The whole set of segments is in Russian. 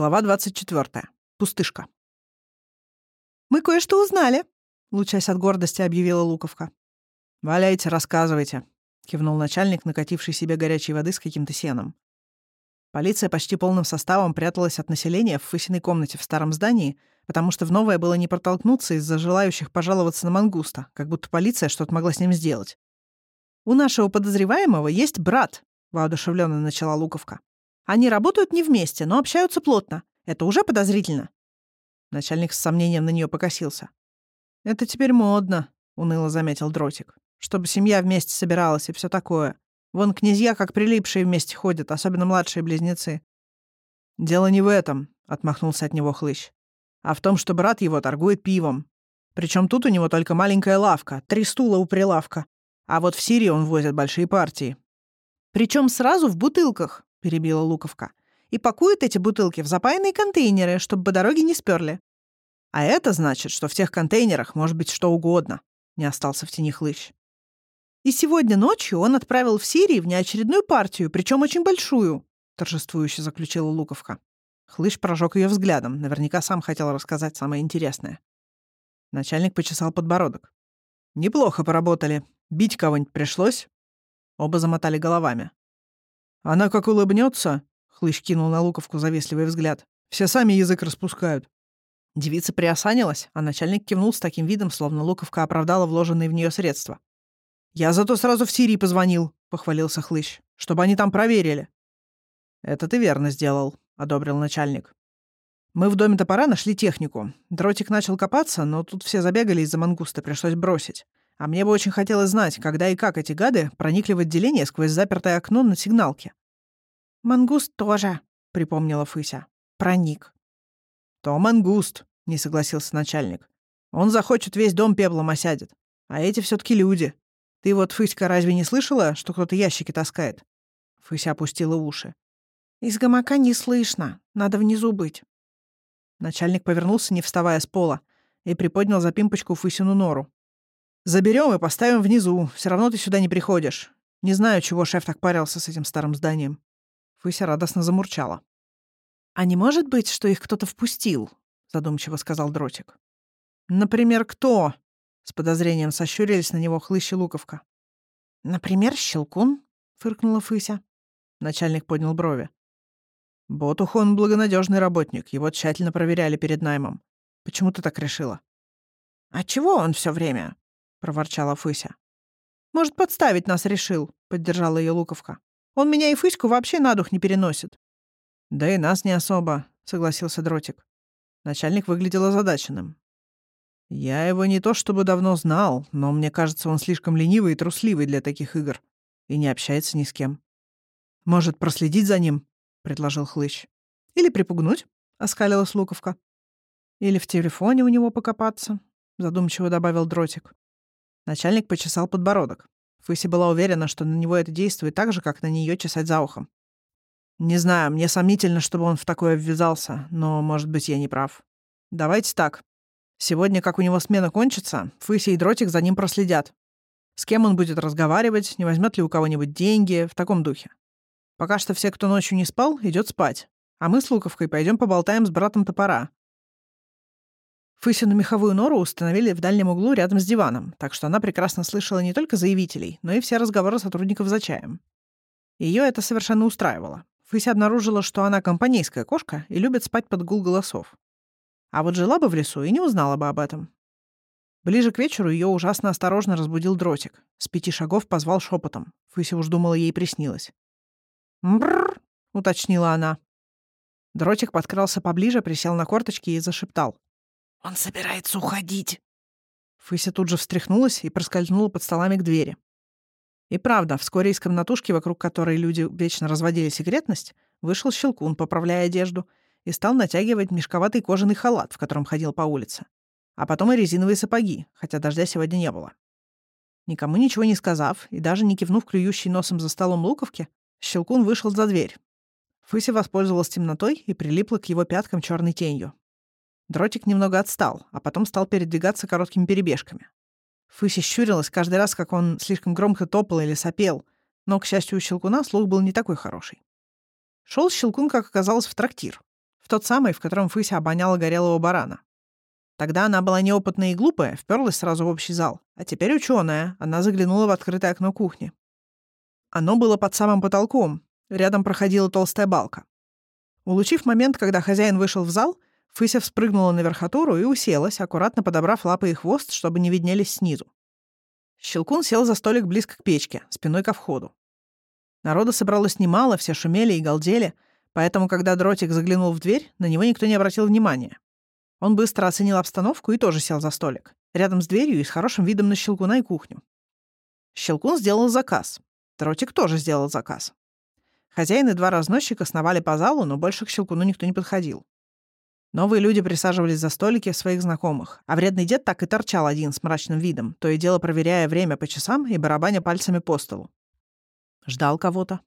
Глава 24. Пустышка. «Мы кое-что узнали», — лучась от гордости объявила Луковка. «Валяйте, рассказывайте», — кивнул начальник, накативший себе горячей воды с каким-то сеном. Полиция почти полным составом пряталась от населения в Фысиной комнате в старом здании, потому что в новое было не протолкнуться из-за желающих пожаловаться на мангуста, как будто полиция что-то могла с ним сделать. «У нашего подозреваемого есть брат», — воодушевленно начала Луковка. Они работают не вместе, но общаются плотно. Это уже подозрительно». Начальник с сомнением на нее покосился. «Это теперь модно», — уныло заметил Дротик. «Чтобы семья вместе собиралась и все такое. Вон князья как прилипшие вместе ходят, особенно младшие близнецы». «Дело не в этом», — отмахнулся от него хлыщ. «А в том, что брат его торгует пивом. Причем тут у него только маленькая лавка, три стула у прилавка. А вот в Сирии он возит большие партии». «Причем сразу в бутылках», — перебила Луковка. «И пакуют эти бутылки в запаянные контейнеры, чтобы по дороге не сперли». «А это значит, что в тех контейнерах может быть что угодно», — не остался в тени хлыщ. «И сегодня ночью он отправил в Сирии внеочередную партию, причем очень большую», — торжествующе заключила Луковка. Хлыщ прожег ее взглядом, наверняка сам хотел рассказать самое интересное. Начальник почесал подбородок. «Неплохо поработали. Бить кого-нибудь пришлось?» Оба замотали головами. Она как улыбнется, хлыщ кинул на Луковку завистливый взгляд. Все сами язык распускают. Девица приосанилась, а начальник кивнул с таким видом, словно Луковка оправдала вложенные в нее средства. «Я зато сразу в Сирии позвонил», — похвалился Хлыщ, — «чтобы они там проверили». «Это ты верно сделал», — одобрил начальник. «Мы в доме топора нашли технику. Дротик начал копаться, но тут все забегали из-за мангуста, пришлось бросить. А мне бы очень хотелось знать, когда и как эти гады проникли в отделение сквозь запертое окно на сигналке. «Мангуст тоже», — припомнила Фыся. «Проник». «То мангуст», — не согласился начальник. «Он захочет, весь дом пеплом осядет. А эти все таки люди. Ты вот, Фыська, разве не слышала, что кто-то ящики таскает?» Фыся опустила уши. «Из гамака не слышно. Надо внизу быть». Начальник повернулся, не вставая с пола, и приподнял за пимпочку Фысину нору. Заберем и поставим внизу. Все равно ты сюда не приходишь. Не знаю, чего шеф так парился с этим старым зданием». Фыся радостно замурчала. «А не может быть, что их кто-то впустил?» — задумчиво сказал Дротик. «Например, кто?» — с подозрением сощурились на него хлыщ и луковка. «Например, Щелкун?» — фыркнула Фыся. Начальник поднял брови. «Ботух он благонадежный работник. Его тщательно проверяли перед наймом. Почему ты так решила?» «А чего он все время?» — проворчала Фыся. «Может, подставить нас решил», — поддержала ее Луковка. «Он меня и Фыську вообще на дух не переносит». «Да и нас не особо», — согласился Дротик. Начальник выглядел озадаченным. «Я его не то чтобы давно знал, но мне кажется, он слишком ленивый и трусливый для таких игр и не общается ни с кем. Может, проследить за ним?» — предложил Хлыщ. «Или припугнуть», — оскалилась Луковка. «Или в телефоне у него покопаться», — задумчиво добавил Дротик. Начальник почесал подбородок. Фыси была уверена, что на него это действует так же, как на нее чесать за ухом. «Не знаю, мне сомнительно, чтобы он в такое ввязался, но, может быть, я не прав. Давайте так. Сегодня, как у него смена кончится, Фыси и Дротик за ним проследят. С кем он будет разговаривать, не возьмет ли у кого-нибудь деньги, в таком духе. Пока что все, кто ночью не спал, идет спать. А мы с Луковкой пойдем поболтаем с братом топора. Фысину меховую нору установили в дальнем углу рядом с диваном, так что она прекрасно слышала не только заявителей, но и все разговоры сотрудников за чаем. Ее это совершенно устраивало. Фыся обнаружила, что она компанейская кошка и любит спать под гул голосов. А вот жила бы в лесу и не узнала бы об этом. Ближе к вечеру ее ужасно осторожно разбудил дротик. С пяти шагов позвал шепотом. Фыся уж думала, ей приснилось. «Мрррр!» — уточнила она. Дротик подкрался поближе, присел на корточки и зашептал. «Он собирается уходить». Фыся тут же встряхнулась и проскользнула под столами к двери. И правда, вскоре из комнатушки, вокруг которой люди вечно разводили секретность, вышел Щелкун, поправляя одежду, и стал натягивать мешковатый кожаный халат, в котором ходил по улице. А потом и резиновые сапоги, хотя дождя сегодня не было. Никому ничего не сказав и даже не кивнув клюющий носом за столом луковки, Щелкун вышел за дверь. Фыся воспользовалась темнотой и прилипла к его пяткам черной тенью. Дротик немного отстал, а потом стал передвигаться короткими перебежками. Фыся щурилась каждый раз, как он слишком громко топал или сопел, но, к счастью, у Щелкуна слух был не такой хороший. Шел Щелкун, как оказалось, в трактир. В тот самый, в котором Фыся обоняла горелого барана. Тогда она была неопытная и глупая, вперлась сразу в общий зал. А теперь ученая, она заглянула в открытое окно кухни. Оно было под самым потолком, рядом проходила толстая балка. Улучив момент, когда хозяин вышел в зал, Фыся вспрыгнула на верхотуру и уселась, аккуратно подобрав лапы и хвост, чтобы не виднелись снизу. Щелкун сел за столик близко к печке, спиной ко входу. Народа собралось немало, все шумели и галдели, поэтому, когда дротик заглянул в дверь, на него никто не обратил внимания. Он быстро оценил обстановку и тоже сел за столик, рядом с дверью и с хорошим видом на Щелкуна и кухню. Щелкун сделал заказ. Дротик тоже сделал заказ. Хозяин и два разносчика сновали по залу, но больше к Щелкуну никто не подходил. Новые люди присаживались за столики своих знакомых, а вредный дед так и торчал один с мрачным видом, то и дело проверяя время по часам и барабаня пальцами по столу. Ждал кого-то.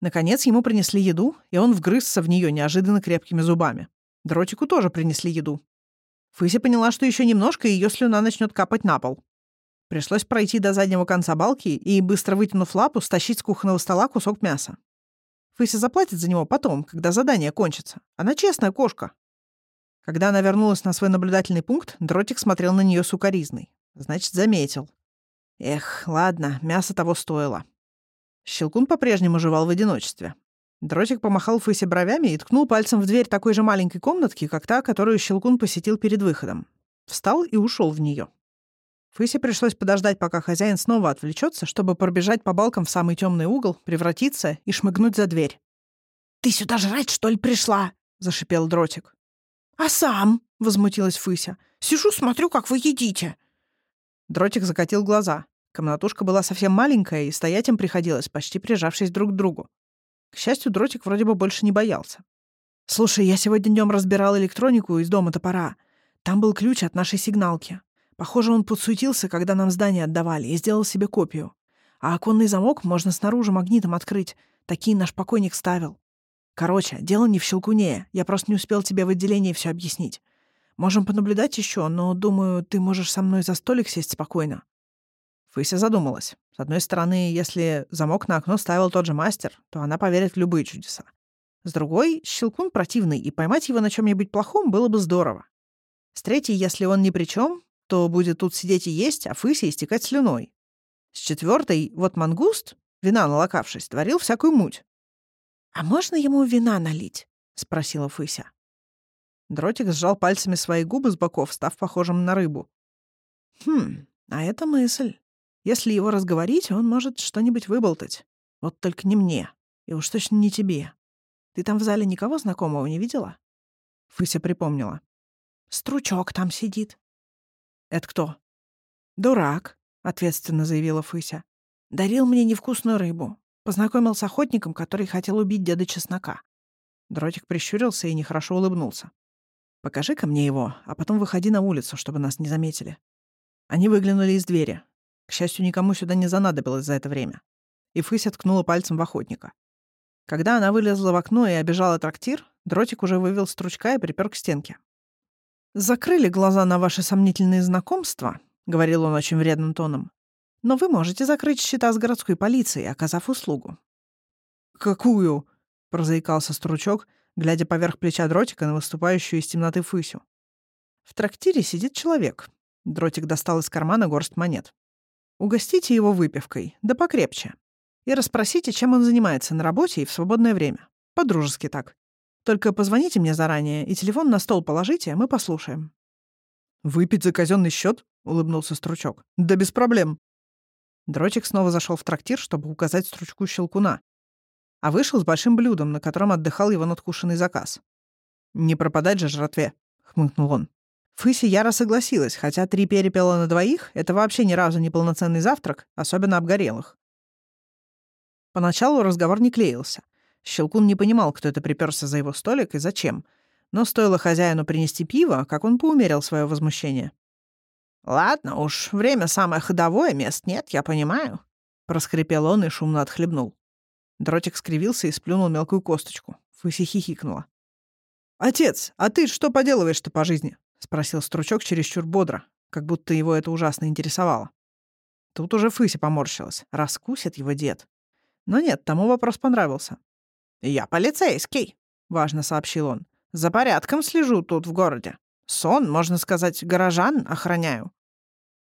Наконец ему принесли еду, и он вгрызся в нее неожиданно крепкими зубами. Дротику тоже принесли еду. Фыся поняла, что еще немножко, и ее слюна начнет капать на пол. Пришлось пройти до заднего конца балки и, быстро вытянув лапу, стащить с кухонного стола кусок мяса. Фыся заплатит за него потом, когда задание кончится. Она честная кошка. Когда она вернулась на свой наблюдательный пункт, Дротик смотрел на нее сукоризной. Значит, заметил. Эх, ладно, мясо того стоило. Щелкун по-прежнему жевал в одиночестве. Дротик помахал Фысе бровями и ткнул пальцем в дверь такой же маленькой комнатки, как та, которую Щелкун посетил перед выходом. Встал и ушел в нее. Фысе пришлось подождать, пока хозяин снова отвлечется, чтобы пробежать по балкам в самый темный угол, превратиться и шмыгнуть за дверь. «Ты сюда жрать, что ли, пришла?» — зашипел Дротик. «А сам?» — возмутилась Фыся. «Сижу, смотрю, как вы едите». Дротик закатил глаза. Комнатушка была совсем маленькая, и стоять им приходилось, почти прижавшись друг к другу. К счастью, Дротик вроде бы больше не боялся. «Слушай, я сегодня днем разбирал электронику из дома топора. Там был ключ от нашей сигналки. Похоже, он подсуетился, когда нам здание отдавали, и сделал себе копию. А оконный замок можно снаружи магнитом открыть. Такие наш покойник ставил. Короче, дело не в щелкуне. Я просто не успел тебе в отделении все объяснить. Можем понаблюдать еще, но, думаю, ты можешь со мной за столик сесть спокойно». Фыся задумалась. С одной стороны, если замок на окно ставил тот же мастер, то она поверит в любые чудеса. С другой, щелкун противный, и поймать его на чем-нибудь плохом было бы здорово. С третьей, если он ни при чем, то будет тут сидеть и есть, а Фыся истекать слюной. С четвертой, вот мангуст, вина налокавшись, творил всякую муть. «А можно ему вина налить?» — спросила Фыся. Дротик сжал пальцами свои губы с боков, став похожим на рыбу. «Хм, а это мысль. Если его разговорить, он может что-нибудь выболтать. Вот только не мне. И уж точно не тебе. Ты там в зале никого знакомого не видела?» Фыся припомнила. «Стручок там сидит». «Это кто?» «Дурак», — ответственно заявила Фыся. «Дарил мне невкусную рыбу. Познакомил с охотником, который хотел убить деда Чеснока. Дротик прищурился и нехорошо улыбнулся. «Покажи-ка мне его, а потом выходи на улицу, чтобы нас не заметили». Они выглянули из двери. К счастью, никому сюда не занадобилось за это время. И Фыся ткнула пальцем в охотника. Когда она вылезла в окно и обижала трактир, Дротик уже вывел стручка и припер к стенке. «Закрыли глаза на ваши сомнительные знакомства», — говорил он очень вредным тоном. Но вы можете закрыть счета с городской полицией, оказав услугу». «Какую?» — прозаикался Стручок, глядя поверх плеча дротика на выступающую из темноты Фысю. В трактире сидит человек. Дротик достал из кармана горсть монет. Угостите его выпивкой, да покрепче. И расспросите, чем он занимается на работе и в свободное время. По-дружески так. Только позвоните мне заранее и телефон на стол положите, мы послушаем». «Выпить за казенный счет? улыбнулся Стручок. «Да без проблем. Дротик снова зашел в трактир, чтобы указать стручку щелкуна, а вышел с большим блюдом, на котором отдыхал его надкушенный заказ. «Не пропадать же жратве», — хмыкнул он. Фыси яро согласилась, хотя три перепела на двоих — это вообще ни разу не полноценный завтрак, особенно обгорелых. Поначалу разговор не клеился. Щелкун не понимал, кто это приперся за его столик и зачем. Но стоило хозяину принести пиво, как он поумерил свое возмущение. «Ладно уж, время самое ходовое, мест нет, я понимаю», — проскрипел он и шумно отхлебнул. Дротик скривился и сплюнул мелкую косточку. Фыси хихикнула. «Отец, а ты что поделываешь-то по жизни?» — спросил Стручок чересчур бодро, как будто его это ужасно интересовало. Тут уже Фыся поморщилась. Раскусит его дед. Но нет, тому вопрос понравился. «Я полицейский», — важно сообщил он. За порядком слежу тут в городе. Сон, можно сказать, горожан охраняю».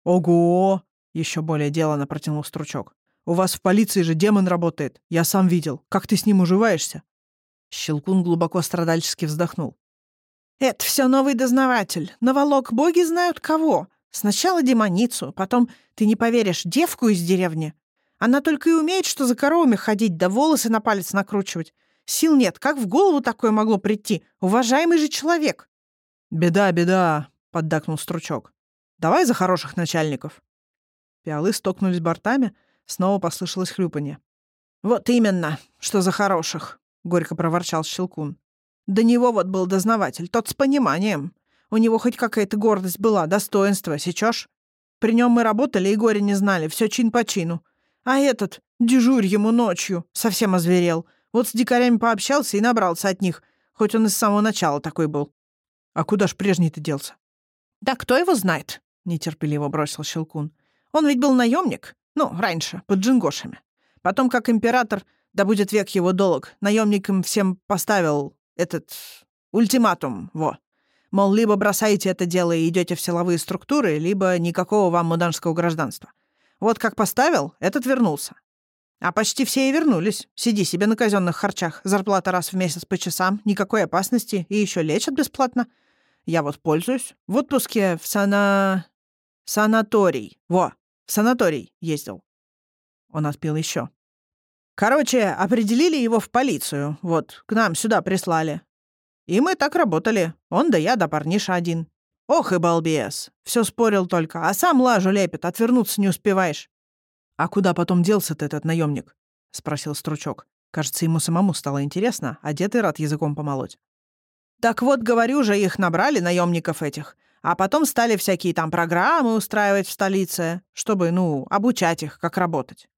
«Ого!» — еще более делано протянул Стручок. «У вас в полиции же демон работает. Я сам видел. Как ты с ним уживаешься?» Щелкун глубоко страдальчески вздохнул. «Это все новый дознаватель. Наволок боги знают кого. Сначала демоницу, потом, ты не поверишь, девку из деревни. Она только и умеет, что за коровами ходить, да волосы на палец накручивать. Сил нет. Как в голову такое могло прийти? Уважаемый же человек!» «Беда, беда», — поддакнул Стручок. «Давай за хороших начальников». Пиалы столкнулись бортами, снова послышалось хлюпанье. «Вот именно, что за хороших», — горько проворчал Щелкун. «До него вот был дознаватель, тот с пониманием. У него хоть какая-то гордость была, достоинство, сечешь? При нем мы работали и горе не знали, все чин по чину. А этот, дежурь ему ночью, совсем озверел. Вот с дикарями пообщался и набрался от них, хоть он и с самого начала такой был. А куда ж прежний-то делся? Да кто его знает, нетерпеливо бросил Щелкун. Он ведь был наемник, ну, раньше, под джингошами. Потом, как император, да будет век его долг, наемникам всем поставил этот ультиматум, во. Мол, либо бросаете это дело и идете в силовые структуры, либо никакого вам муданского гражданства. Вот как поставил, этот вернулся. А почти все и вернулись. Сиди себе на казенных харчах. Зарплата раз в месяц по часам, никакой опасности, и еще лечат бесплатно. Я вот пользуюсь. В отпуске в сана... санаторий. Во, в санаторий ездил. Он отпил еще. Короче, определили его в полицию. Вот, к нам сюда прислали. И мы так работали. Он да я, да парниша один. Ох и балбес. Все спорил только, а сам лажу лепит, отвернуться не успеваешь. «А куда потом делся-то этот наемник? спросил Стручок. Кажется, ему самому стало интересно, а дед и рад языком помолоть. «Так вот, говорю же, их набрали, наемников этих. А потом стали всякие там программы устраивать в столице, чтобы, ну, обучать их, как работать.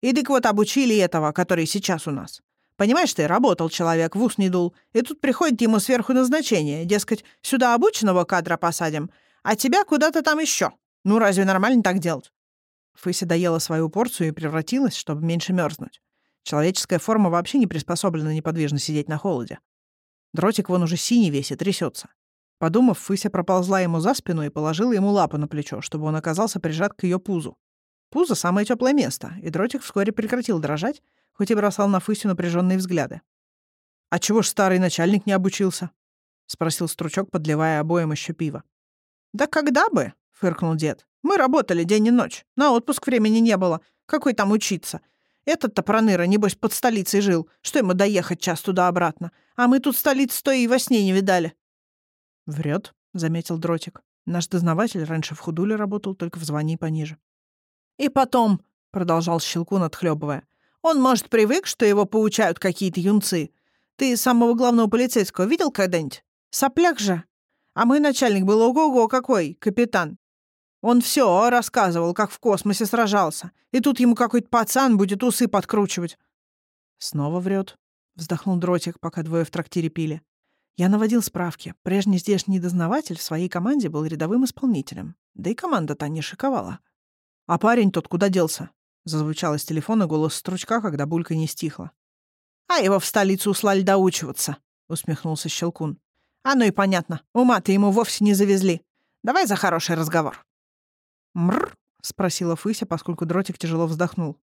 И так вот обучили этого, который сейчас у нас. Понимаешь ты, работал человек, в ус не дул, и тут приходит ему сверху назначение, дескать, сюда обученного кадра посадим, а тебя куда-то там еще. Ну, разве нормально так делать? Фыся доела свою порцию и превратилась, чтобы меньше мерзнуть. Человеческая форма вообще не приспособлена неподвижно сидеть на холоде. Дротик вон уже синий весь и трясется. Подумав, Фыся проползла ему за спину и положила ему лапу на плечо, чтобы он оказался прижат к ее пузу. Пузо — самое теплое место, и дротик вскоре прекратил дрожать, хоть и бросал на Фысю напряженные взгляды. «А чего ж старый начальник не обучился?» — спросил Стручок, подливая обоим еще пиво. «Да когда бы?» — фыркнул дед. «Мы работали день и ночь. На отпуск времени не было. Какой там учиться? Этот-то проныра, небось, под столицей жил. Что ему доехать час туда-обратно? А мы тут столицу-то и во сне не видали». «Врет», — заметил Дротик. «Наш дознаватель раньше в худуле работал, только в звании пониже». «И потом», — продолжал Щелкун, отхлебывая, он, может, привык, что его поучают какие-то юнцы. Ты самого главного полицейского видел когда-нибудь? Сопляк же. А мой начальник был ого-го какой, капитан. Он все рассказывал, как в космосе сражался. И тут ему какой-то пацан будет усы подкручивать. Снова врет, вздохнул дротик, пока двое в трактире пили. Я наводил справки. Прежний здешний дознаватель в своей команде был рядовым исполнителем. Да и команда-то не шиковала. А парень тот куда делся? Зазвучал из телефона голос стручка, когда булька не стихла. «А его в столицу услали доучиваться», — усмехнулся Щелкун. «А ну и понятно, ума-то ему вовсе не завезли. Давай за хороший разговор». «Мрр?» — спросила Фыся, поскольку дротик тяжело вздохнул.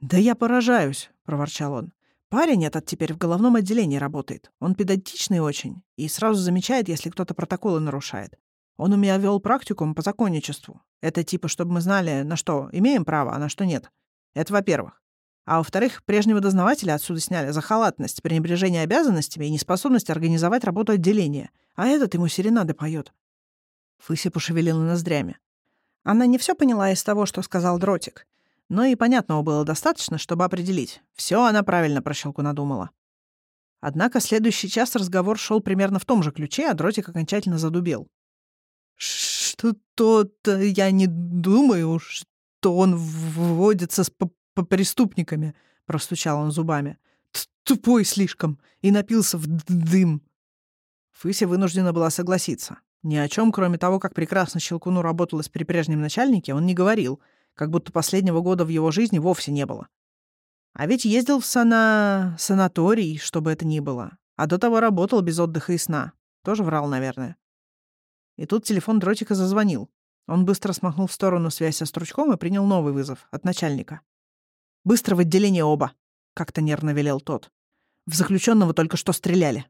«Да я поражаюсь», — проворчал он. «Парень этот теперь в головном отделении работает. Он педантичный очень и сразу замечает, если кто-то протоколы нарушает. Он у меня вел практикум по законничеству. Это типа, чтобы мы знали, на что имеем право, а на что нет. Это во-первых. А во-вторых, прежнего дознавателя отсюда сняли за халатность, пренебрежение обязанностями и неспособность организовать работу отделения. А этот ему серенады поет. Фыся пошевелила ноздрями. Она не все поняла из того, что сказал Дротик. Но и понятного было достаточно, чтобы определить. Все она правильно про щелку надумала. Однако следующий час разговор шел примерно в том же ключе, а Дротик окончательно задубел. «Что-то я не думаю, что он вводится с преступниками», — простучал он зубами. «Тупой слишком и напился в дым». Фыся вынуждена была согласиться. Ни о чем, кроме того, как прекрасно Щелкуну работалось при прежнем начальнике, он не говорил, как будто последнего года в его жизни вовсе не было. А ведь ездил в сана... санаторий, что бы это ни было. А до того работал без отдыха и сна. Тоже врал, наверное. И тут телефон дротика зазвонил. Он быстро смахнул в сторону связь со стручком и принял новый вызов от начальника. «Быстро в отделение оба!» — как-то нервно велел тот. «В заключенного только что стреляли.